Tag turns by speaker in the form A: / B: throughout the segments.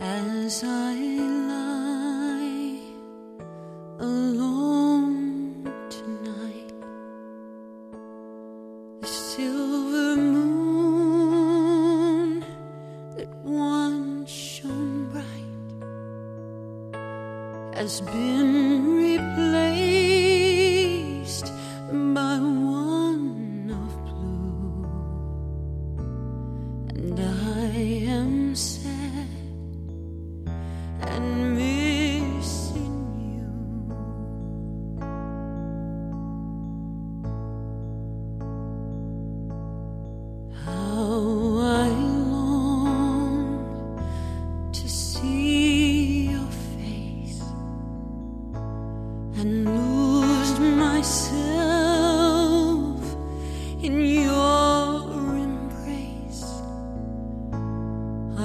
A: As I lie alone tonight, the silver moon that once shone bright has been replaced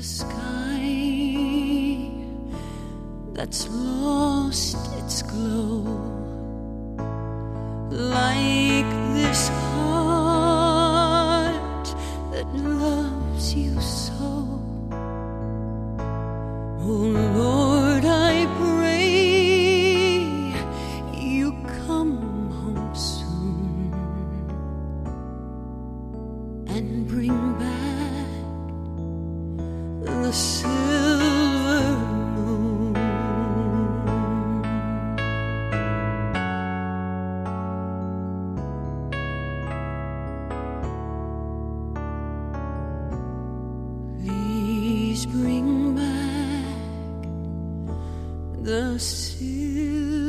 A: a sky that's lost its glow like this heart that loves you so. Oh Lord, I pray you come home soon and bring back bring back the silver